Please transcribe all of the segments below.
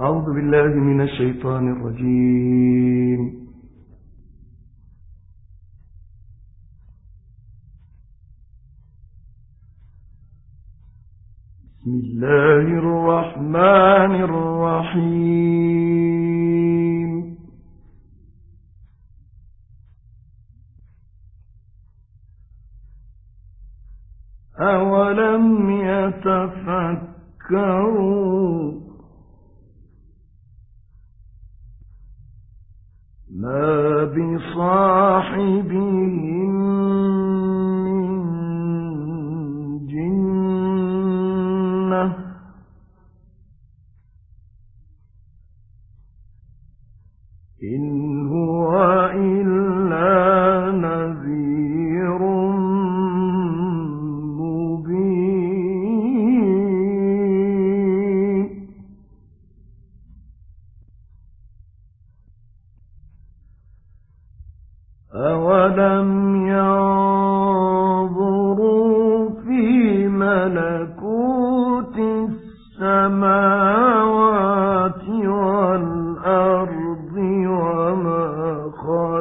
أعوذ بالله من الشيطان الرجيم. بسم الله الرحمن الرحيم. أولم يتفكروا ما بصاحبهم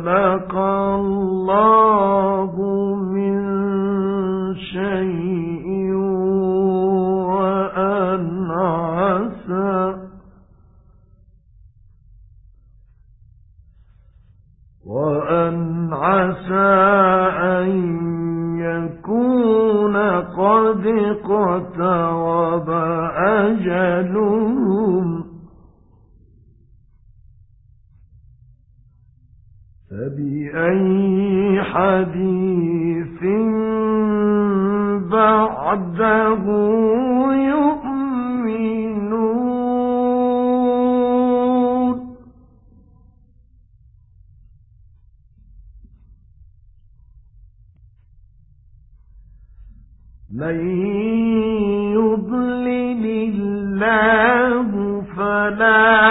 خلق فبأي حديث بعده يؤمنون؟ من يضلل الله فلا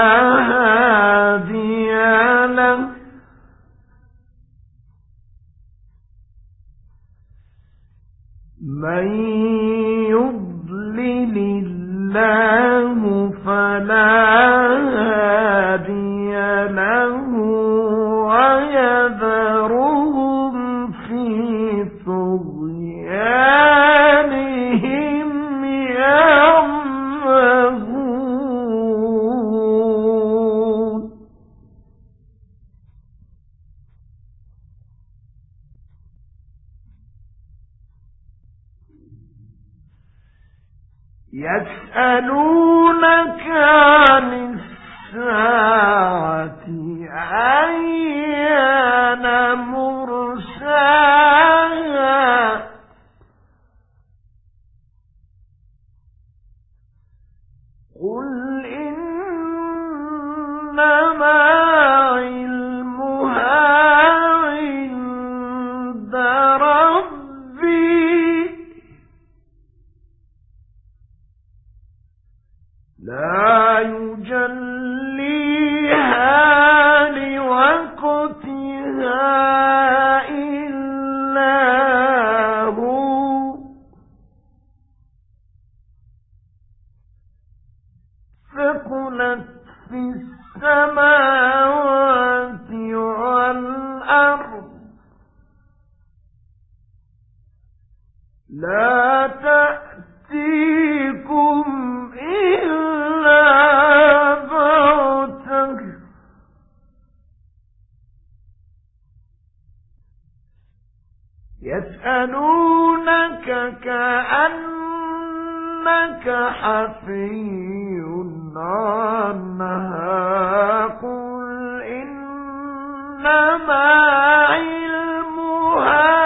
يسألونك كأنك حفي عنها. قل إنما علمها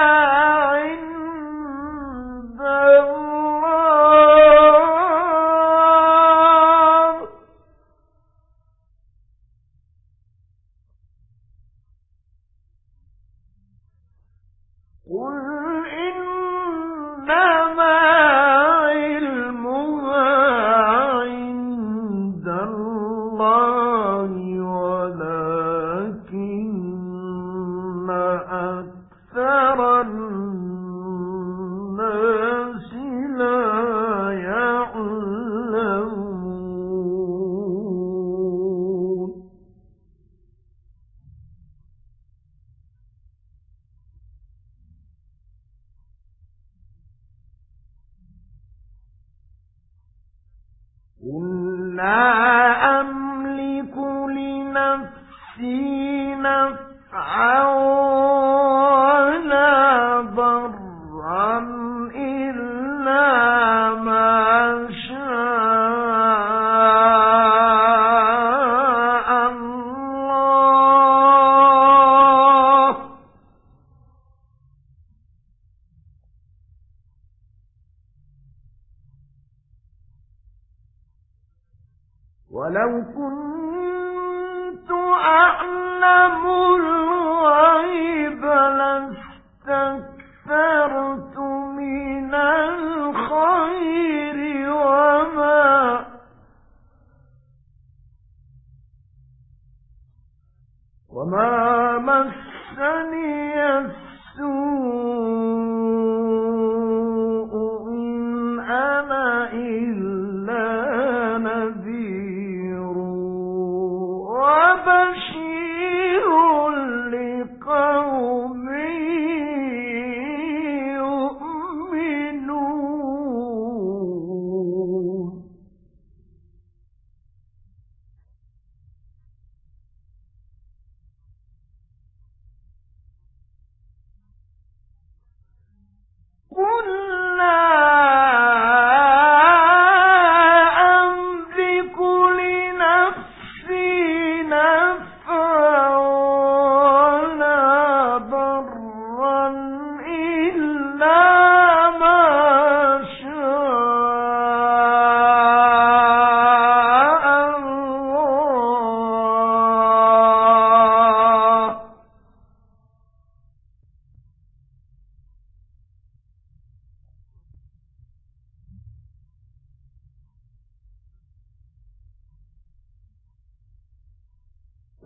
يَوْمَ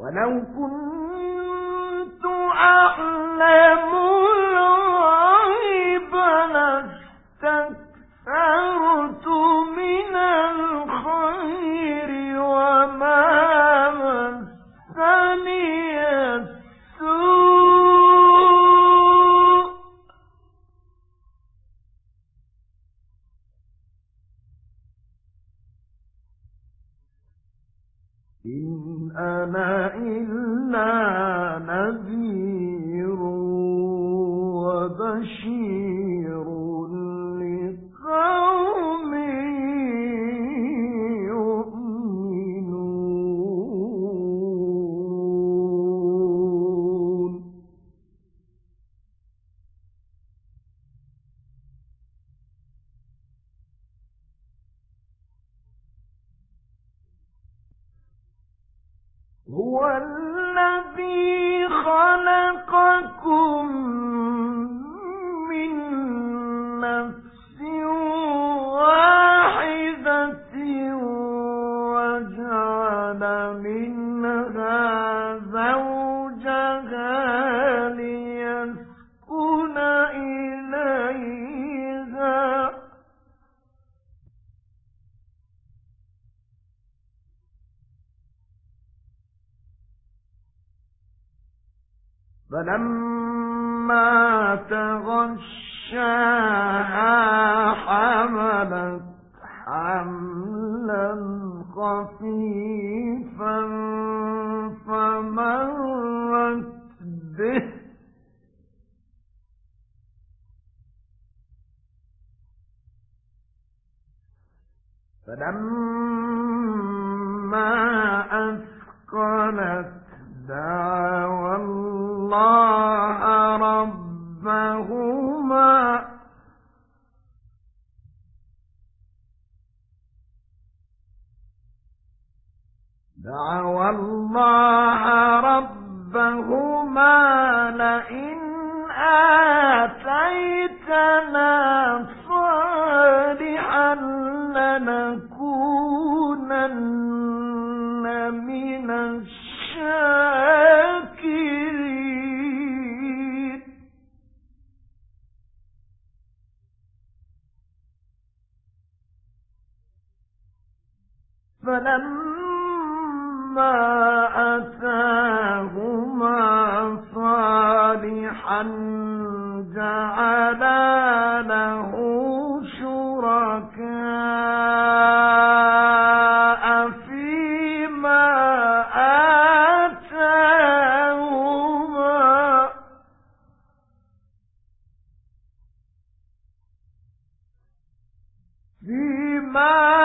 ولو كنت أعلم الغيب لاستكثرت من الخير وما مسني السوء. إن أنا إلا هو الذي فلما تغشاها حملت حملا خفيفا فمرت به. فلما ربهما لئن آتيتنا صالحا لنكونن من فلما أن جعل له شركاء فيما آتاهما فيما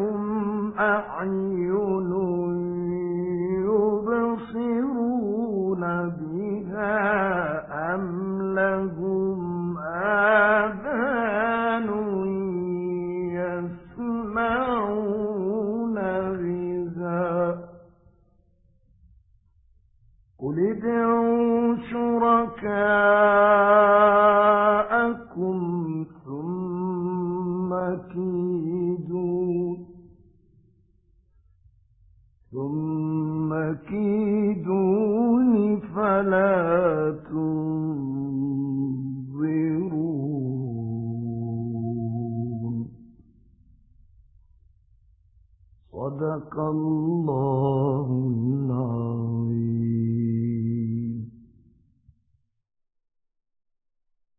لهم أعين كيدون ثم كيدون فلا تنظرون. صدق الله العظيم.